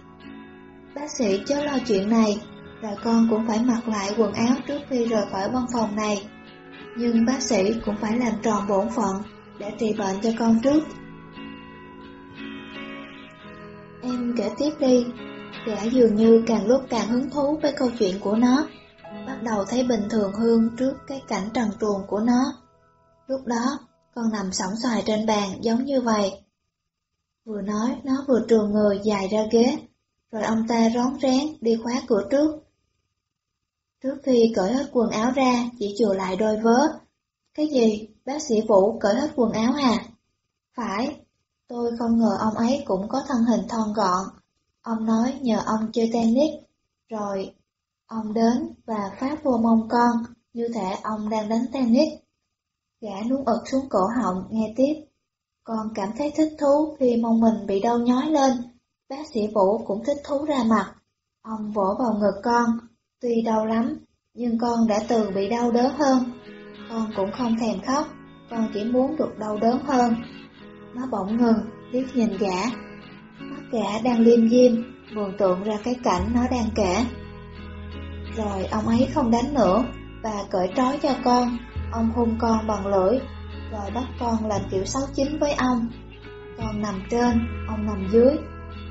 Bác sĩ chớ lo chuyện này, rồi con cũng phải mặc lại quần áo trước khi rời khỏi văn phòng này. Nhưng bác sĩ cũng phải làm tròn bổn phận để trị bệnh cho con trước. Em kể tiếp đi, Gã dường như càng lúc càng hứng thú với câu chuyện của nó, bắt đầu thấy bình thường hơn trước cái cảnh trần truồng của nó. Lúc đó, con nằm sóng xoài trên bàn giống như vậy. Vừa nói, nó vừa trường người dài ra ghế, rồi ông ta rón rén đi khóa cửa trước. Trước khi cởi hết quần áo ra, chỉ chừa lại đôi vớ. Cái gì? Bác sĩ Vũ cởi hết quần áo à? Phải, tôi không ngờ ông ấy cũng có thân hình thon gọn, Ông nói nhờ ông chơi tennis, rồi ông đến và phát vô mông con, như thể ông đang đánh tennis. Gã nuốt ực xuống cổ họng nghe tiếp. Con cảm thấy thích thú khi mông mình bị đau nhói lên. Bác sĩ Vũ cũng thích thú ra mặt. Ông vỗ vào ngực con. Tuy đau lắm, nhưng con đã từ bị đau đớn hơn. Con cũng không thèm khóc, con chỉ muốn được đau đớn hơn. Nó bỗng ngừng, liếc nhìn gã, Gã đang liêm diêm, mường tượng ra cái cảnh nó đang kể. Rồi ông ấy không đánh nữa, và cởi trói cho con, ông hung con bằng lưỡi, rồi bắt con làm kiểu sáu chín với ông. Con nằm trên, ông nằm dưới.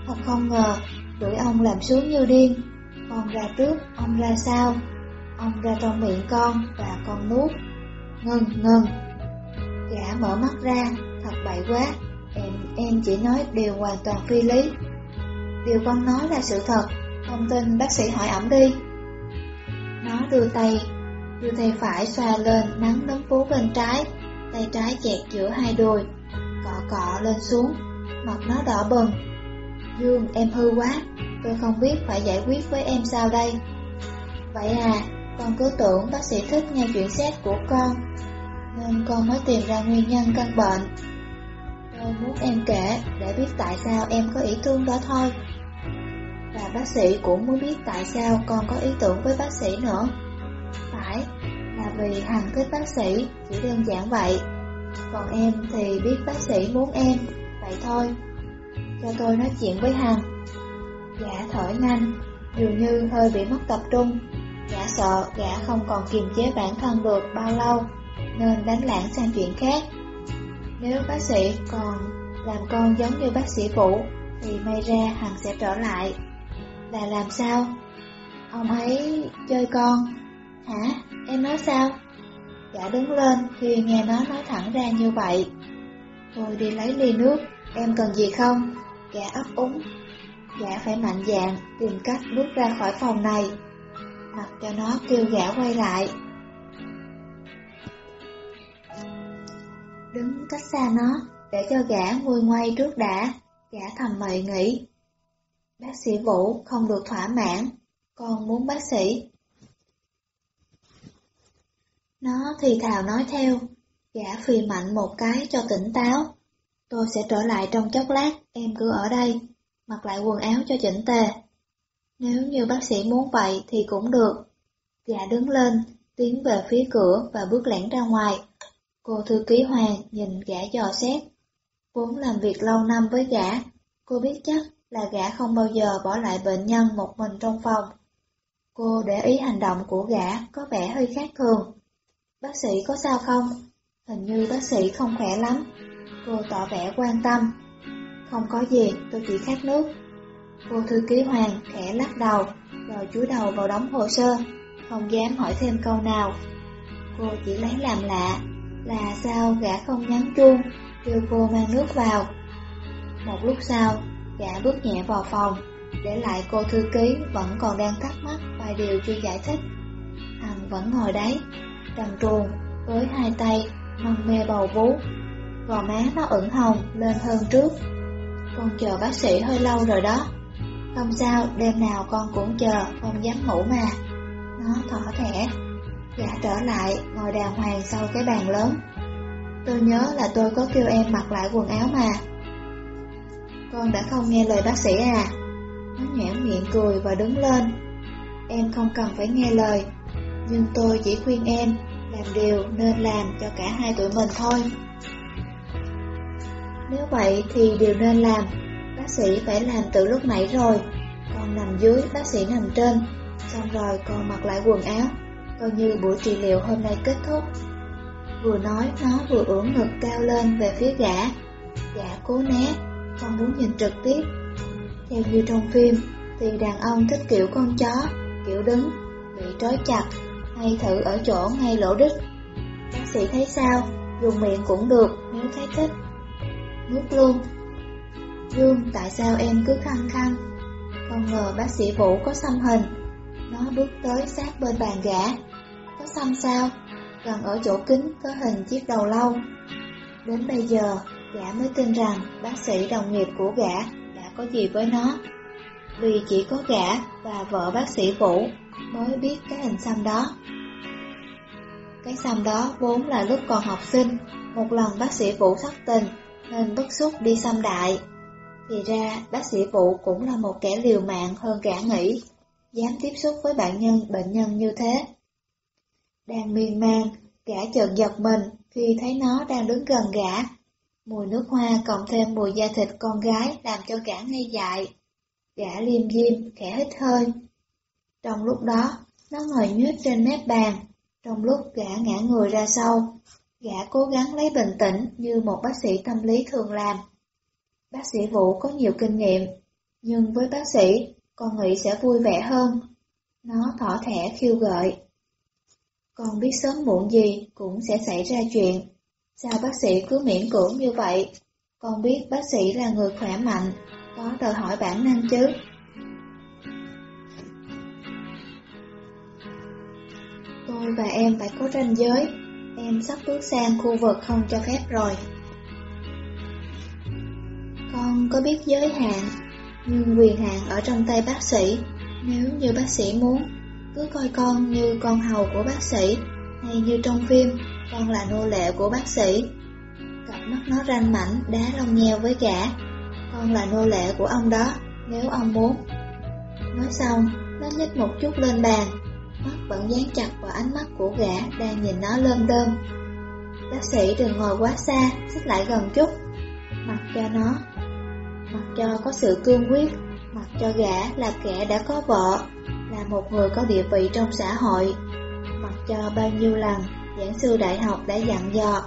Thật không ngờ, đuổi ông làm xuống như điên. Con ra trước, ông ra sau. Ông ra trong miệng con và con nuốt. Ngừng, ngừng. Gã mở mắt ra, thật bậy quá, Em, em chỉ nói điều hoàn toàn phi lý. Điều con nói là sự thật. Không tin bác sĩ hỏi ẩm đi. Nó đưa tay Đưa tay phải xoa lên nắng đấm vú bên trái. Tay trái chẹt giữa hai đùi Cọ cọ lên xuống. Mặt nó đỏ bừng. Dương em hư quá. Tôi không biết phải giải quyết với em sao đây. Vậy à Con cứ tưởng bác sĩ thích nghe chuyện xét của con Nên con mới tìm ra nguyên nhân căn bệnh. Tôi muốn em kể để biết tại sao em có ý thương đó thôi. Và bác sĩ cũng muốn biết tại sao con có ý tưởng với bác sĩ nữa. Phải, là vì Hằng thích bác sĩ, chỉ đơn giản vậy. Còn em thì biết bác sĩ muốn em, vậy thôi. Cho tôi nói chuyện với Hằng. Gã thở nhanh, dường như hơi bị mất tập trung. Gã sợ gã không còn kiềm chế bản thân được bao lâu. nên đánh lãng sang chuyện khác. Nếu bác sĩ còn làm con giống như bác sĩ Vũ, thì may ra Hằng sẽ trở lại. Là làm sao? Ông ấy chơi con. Hả? Em nói sao? Gã đứng lên khi nghe nó nói thẳng ra như vậy. Tôi đi lấy ly nước, em cần gì không? Gã ấp úng. Gã phải mạnh dạn tìm cách bước ra khỏi phòng này. Mặc cho nó kêu gã quay lại. Đứng cách xa nó, để cho gã nguôi ngoay trước đã, gã thầm mày nghĩ. Bác sĩ Vũ không được thỏa mãn, con muốn bác sĩ. Nó thì thào nói theo, gã phì mạnh một cái cho tỉnh táo. Tôi sẽ trở lại trong chốc lát, em cứ ở đây, mặc lại quần áo cho chỉnh tề. Nếu như bác sĩ muốn vậy thì cũng được. Gã đứng lên, tiến về phía cửa và bước lẻn ra ngoài. Cô thư ký Hoàng nhìn gã dò xét. Vốn làm việc lâu năm với gã, cô biết chắc là gã không bao giờ bỏ lại bệnh nhân một mình trong phòng. Cô để ý hành động của gã có vẻ hơi khác thường. Bác sĩ có sao không? Hình như bác sĩ không khỏe lắm. Cô tỏ vẻ quan tâm. Không có gì, tôi chỉ khát nước. Cô thư ký Hoàng khẽ lắc đầu, rồi chúi đầu vào đóng hồ sơ, không dám hỏi thêm câu nào. Cô chỉ lấy làm lạ, là sao gã không nhắn chuông, kêu cô mang nước vào. Một lúc sau, gã bước nhẹ vào phòng, để lại cô thư ký vẫn còn đang thắc mắc vài điều chưa giải thích. Hằng vẫn ngồi đấy, trầm truồng, với hai tay, mân mê bầu vú. Gò má nó ửng hồng lên hơn trước. Con chờ bác sĩ hơi lâu rồi đó. Không sao, đêm nào con cũng chờ, không dám ngủ mà. Nó thỏ thẻ. Gã trở lại, ngồi đàng hoàng sau cái bàn lớn. Tôi nhớ là tôi có kêu em mặc lại quần áo mà. Con đã không nghe lời bác sĩ à? Nó nhãn miệng cười và đứng lên. Em không cần phải nghe lời, nhưng tôi chỉ khuyên em làm điều nên làm cho cả hai tụi mình thôi. Nếu vậy thì điều nên làm, bác sĩ phải làm từ lúc nãy rồi. Con nằm dưới, bác sĩ nằm trên, xong rồi con mặc lại quần áo, coi như buổi trị liệu hôm nay kết thúc. Vừa nói nó vừa ưỡn ngực cao lên về phía gã. Gã cố né, không muốn nhìn trực tiếp. Theo như trong phim, thì đàn ông thích kiểu con chó, kiểu đứng, bị trói chặt, hay thử ở chỗ ngay lỗ đích. Bác sĩ thấy sao, dùng miệng cũng được nếu thấy thích. Nuốt luôn. Dương, tại sao em cứ khăng khăng? Không ngờ bác sĩ Vũ có xăm hình. Nó bước tới sát bên bàn gã. Có xăm sao? Gần ở chỗ kính có hình chiếc đầu lâu. Đến bây giờ, gã mới tin rằng bác sĩ đồng nghiệp của gã đã có gì với nó. Vì chỉ có gã và vợ bác sĩ Vũ mới biết cái hình xăm đó. Cái xăm đó vốn là lúc còn học sinh, một lần bác sĩ Vũ thất tình nên bức xúc đi xăm đại. Thì ra bác sĩ Vũ cũng là một kẻ liều mạng hơn gã nghĩ, dám tiếp xúc với bạn nhân bệnh nhân như thế. Đang miên man, gã chợt giật mình khi thấy nó đang đứng gần gã. Mùi nước hoa cộng thêm mùi da thịt con gái làm cho gã ngây dại. Gã liêm diêm, khẽ hít hơi. Trong lúc đó, nó ngồi nhuyết trên mép bàn, trong lúc gã ngã người ra sau. Gã cố gắng lấy bình tĩnh như một bác sĩ tâm lý thường làm. Bác sĩ Vũ có nhiều kinh nghiệm, nhưng với bác sĩ, con nghĩ sẽ vui vẻ hơn. Nó thỏ thẻ khiêu gợi. Con biết sớm muộn gì cũng sẽ xảy ra chuyện. Sao bác sĩ cứ miễn cưỡng như vậy? Con biết bác sĩ là người khỏe mạnh, có đòi hỏi bản năng chứ. Tôi và em phải có ranh giới, em sắp bước sang khu vực không cho phép rồi. Con có biết giới hạn, nhưng quyền hạn ở trong tay bác sĩ, nếu như bác sĩ muốn, cứ coi con như con hầu của bác sĩ, hay như trong phim, con là nô lệ của bác sĩ. Cặp mắt nó ranh mảnh đá lông nheo với gã, con là nô lệ của ông đó, nếu ông muốn. Nói xong, nó nhích một chút lên bàn, mắt vẫn dán chặt vào ánh mắt của gã đang nhìn nó lơm đơm. Bác sĩ đừng ngồi quá xa, xích lại gần chút, mặc cho nó, mặc cho có sự cương quyết, mặc cho gã là kẻ đã có vợ, là một người có địa vị trong xã hội, mặc cho bao nhiêu lần giảng sư đại học đã dặn dò,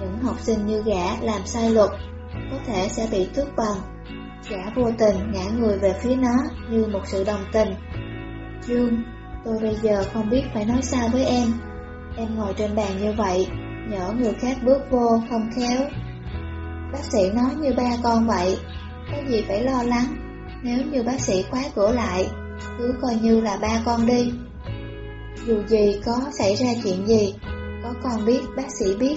những học sinh như gã làm sai luật, có thể sẽ bị tước bằng. Gã vô tình ngã người về phía nó như một sự đồng tình. Dương, tôi bây giờ không biết phải nói sao với em. Em ngồi trên bàn như vậy, nhỡ người khác bước vô không khéo. Bác sĩ nói như ba con vậy, có gì phải lo lắng, nếu như bác sĩ khóa cửa lại, cứ coi như là ba con đi. Dù gì có xảy ra chuyện gì, có con biết, bác sĩ biết,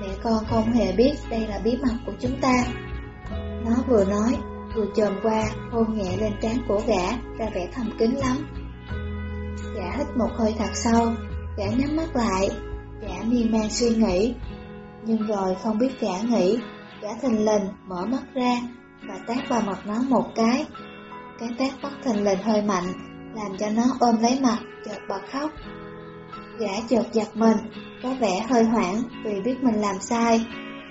mẹ con không hề biết đây là bí mật của chúng ta. Nó vừa nói, vừa chồm qua, hôn nhẹ lên trán của gã, ra vẻ thầm kín lắm. Gã hít một hơi thật sâu, gã nhắm mắt lại, gã miên man suy nghĩ. Nhưng rồi không biết gã nghĩ, gã thình lình mở mắt ra và tát vào mặt nó một cái. Cái tát bất thình lình hơi mạnh, làm cho nó ôm lấy mặt, chợt bật khóc. Gã chợt giật mình, có vẻ hơi hoảng vì biết mình làm sai,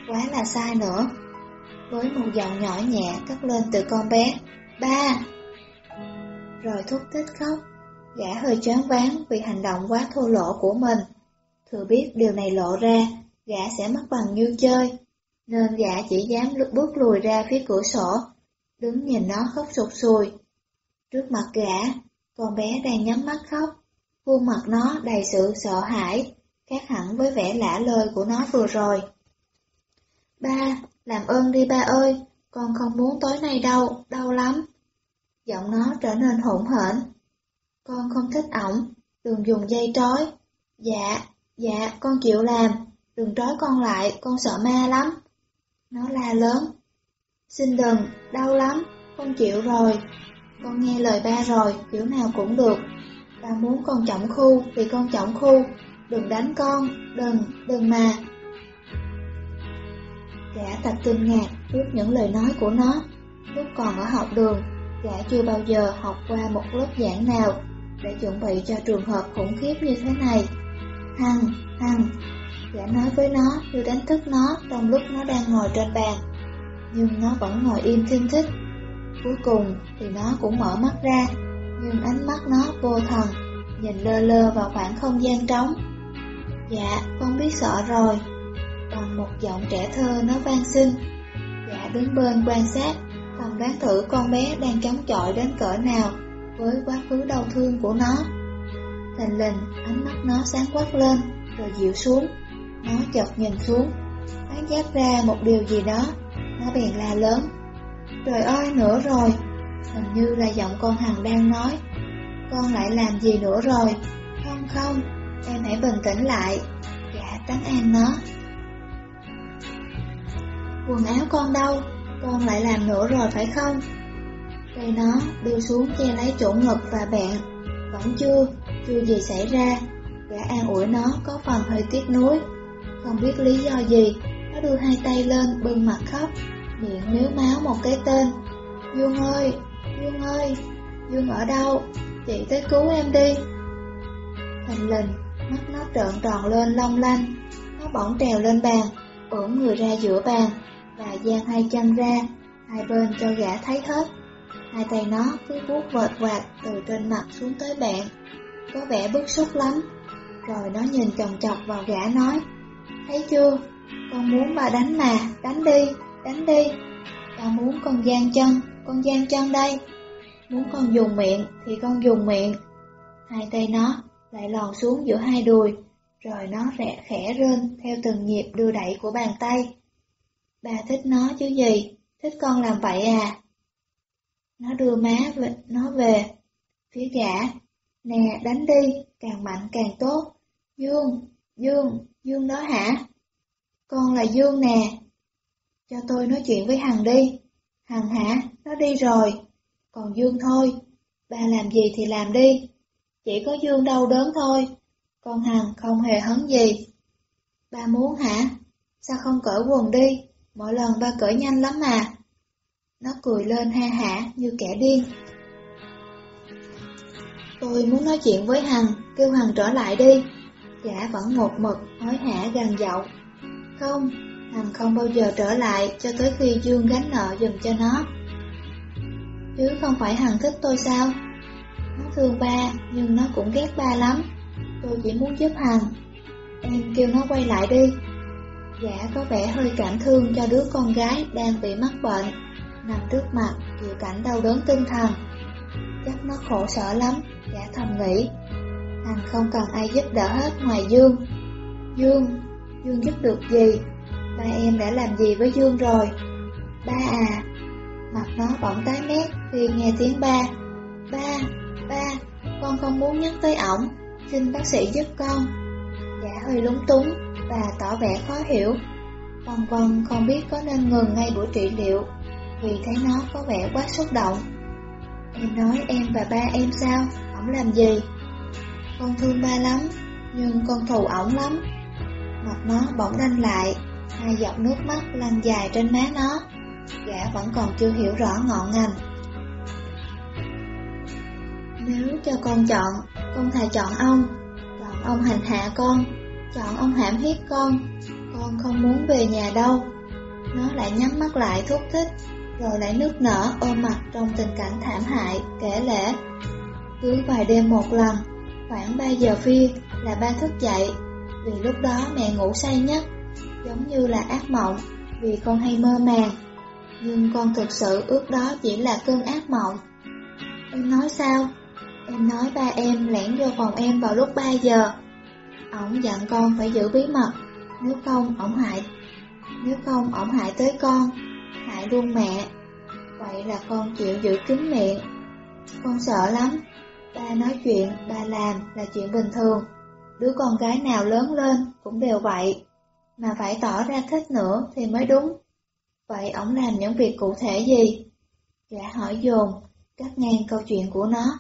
quá là sai nữa. Với một giọng nhỏ nhẹ cất lên từ con bé, ba! Rồi thúc thích khóc, gã hơi choáng váng vì hành động quá thô lỗ của mình. Thừa biết điều này lộ ra, gã sẽ mất bằng như chơi, nên gã chỉ dám bước lùi ra phía cửa sổ, đứng nhìn nó khóc sụt sùi. Trước mặt gã, con bé đang nhắm mắt khóc, khuôn mặt nó đầy sự sợ hãi, khác hẳn với vẻ lả lơi của nó vừa rồi. Ba, làm ơn đi ba ơi, con không muốn tối nay đâu, đau lắm. Giọng nó trở nên hỗn hển. Con không thích ổng, đừng dùng dây trói. Dạ, dạ, con chịu làm, đừng trói con lại, con sợ ma lắm. Nó la lớn. Xin đừng, đau lắm, con chịu rồi. Con nghe lời ba rồi, kiểu nào cũng được. Ba muốn con trọng khu thì con trọng khu, đừng đánh con, đừng, đừng mà. Gã thật kinh ngạc trước những lời nói của nó. Lúc còn ở học đường, gã chưa bao giờ học qua một lớp giảng nào để chuẩn bị cho trường hợp khủng khiếp như thế này. Hằng, Hằng, gã nói với nó như đánh thức nó trong lúc nó đang ngồi trên bàn. Nhưng nó vẫn ngồi im thiên thích. Cuối cùng thì nó cũng mở mắt ra, nhưng ánh mắt nó vô thần, nhìn lơ lơ vào khoảng không gian trống. Dạ, con biết sợ rồi. Bằng một giọng trẻ thơ nó vang xin. Dạ đứng bên quan sát, thầm đoán thử con bé đang chống chọi đến cỡ nào với quá khứ đau thương của nó. Thành lình, ánh mắt nó sáng quắc lên, rồi dịu xuống. Nó chợt nhìn xuống, phát giác ra một điều gì đó, nó bèn la lớn. Trời ơi, nữa rồi, hình như là giọng con Hằng đang nói. Con lại làm gì nữa rồi? Không không, em hãy bình tĩnh lại. Gã trấn an nó. Quần áo con đâu? Con lại làm nữa rồi phải không? Tay nó đưa xuống che lấy chỗ ngực và bạn. Vẫn chưa, chưa gì xảy ra. Gã an ủi nó có phần hơi tiếc nuối. Không biết lý do gì, nó đưa hai tay lên bưng mặt khóc, miệng miếu máu một cái tên. Dương ơi, Dương ơi, Dương ở đâu? Chị tới cứu em đi. Thành lình, mắt nó trợn tròn lên long lanh, nó bỗng trèo lên bàn, ưỡn người ra giữa bàn, và giang hai chân ra, hai bên cho gã thấy hết. Hai tay nó cứ vuốt vợt quạt từ trên mặt xuống tới bạn, có vẻ bức xúc lắm. Rồi nó nhìn chồng chọc vào gã nói, thấy chưa, con muốn bà đánh mà, đánh đi, đánh đi. Bà muốn con giang chân, con giang chân đây. Muốn con dùng miệng thì con dùng miệng. Hai tay nó lại lòn xuống giữa hai đùi, rồi nó rẽ khẽ rên theo từng nhịp đưa đẩy của bàn tay. Bà thích nó chứ gì, thích con làm vậy à? Nó đưa má về, nó về, phía gã, nè đánh đi, càng mạnh càng tốt. Dương, Dương, Dương đó hả? Con là Dương nè. Cho tôi nói chuyện với Hằng đi. Hằng hả? Nó đi rồi. Còn Dương thôi. Ba làm gì thì làm đi. Chỉ có Dương đau đớn thôi. Con Hằng không hề hấn gì. Ba muốn hả? Sao không cởi quần đi? Mỗi lần ba cởi nhanh lắm mà. Nó cười lên ha hả như kẻ điên. Tôi muốn nói chuyện với Hằng, kêu Hằng trở lại đi. Gã vẫn một mực, hối hả gần dậu. Không, Hằng không bao giờ trở lại cho tới khi Dương gánh nợ dùm cho nó. Chứ không phải Hằng thích tôi sao? Nó thương ba, nhưng nó cũng ghét ba lắm. Tôi chỉ muốn giúp Hằng. em kêu nó quay lại đi. giả có vẻ hơi cảm thương cho đứa con gái đang bị mắc bệnh, nằm trước mặt chịu cảnh đau đớn tinh thần. Chắc nó khổ sở lắm, giả thầm nghĩ. hằng không cần ai giúp đỡ hết ngoài Dương. Dương, Dương giúp được gì? Ba em đã làm gì với Dương rồi? Ba à, mặt nó bỗng tái mét khi nghe tiếng ba. Ba, ba, con không muốn nhắc tới ổng, xin bác sĩ giúp con. Giả hơi lúng túng và tỏ vẻ khó hiểu. Vân Vân không biết có nên ngừng ngay buổi trị liệu vì thấy nó có vẻ quá xúc động. Em nói em và ba em sao? Ổng làm gì? Con thương ba lắm, nhưng con thù ổng lắm. Mặt nó bỗng đanh lại, hai giọt nước mắt lăn dài trên má nó. Gã vẫn còn chưa hiểu rõ ngọn ngành. Nếu cho con chọn, con thà chọn ông. Chọn ông hành hạ con, chọn ông hãm hiếp con. Con không muốn về nhà đâu. Nó lại nhắm mắt lại thúc thích, rồi lại nước nở ôm mặt trong tình cảnh thảm hại, kể lễ. Cứ vài đêm một lần, khoảng 3 giờ phi là ba thức dậy, vì lúc đó mẹ ngủ say nhất, giống như là ác mộng, vì con hay mơ màng. Nhưng con thực sự ước đó chỉ là cơn ác mộng. Em nói sao? Em nói ba em lẻn vô phòng em vào lúc 3 giờ. Ổng dặn con phải giữ bí mật, nếu không ổng hại. Nếu không ổng hại tới con, hại luôn mẹ. Vậy là con chịu giữ kín miệng. Con sợ lắm. Ba nói chuyện, ba làm là chuyện bình thường. Đứa con gái nào lớn lên cũng đều vậy. Mà phải tỏ ra thích nữa thì mới đúng. Vậy ổng làm những việc cụ thể gì? Gã hỏi dồn, cắt ngang câu chuyện của nó.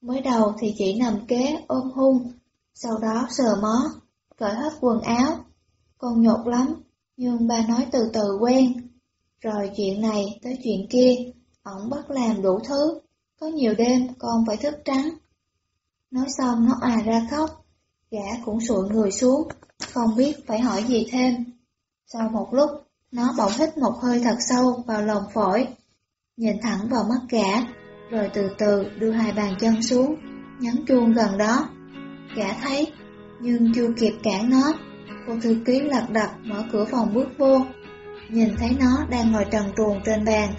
Mới đầu thì chỉ nằm kế ôm hung, sau đó sờ mó, cởi hết quần áo. Con nhột lắm, nhưng ba nói từ từ quen. Rồi chuyện này tới chuyện kia, ổng bắt làm đủ thứ. Có nhiều đêm con phải thức trắng. Nói xong nó à ra khóc, gã cũng sụi người xuống, không biết phải hỏi gì thêm. Sau một lúc, nó bỗng hít một hơi thật sâu vào lồng phổi, nhìn thẳng vào mắt gã, rồi từ từ đưa hai bàn chân xuống, nhấn chuông gần đó. Gã thấy, nhưng chưa kịp cản nó, cô thư ký lật đật mở cửa phòng bước vô. Nhìn thấy nó đang ngồi trần truồng trên bàn,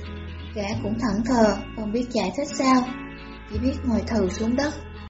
gã cũng thẳng thờ, không biết giải thích sao, chỉ biết ngồi thừ xuống đất.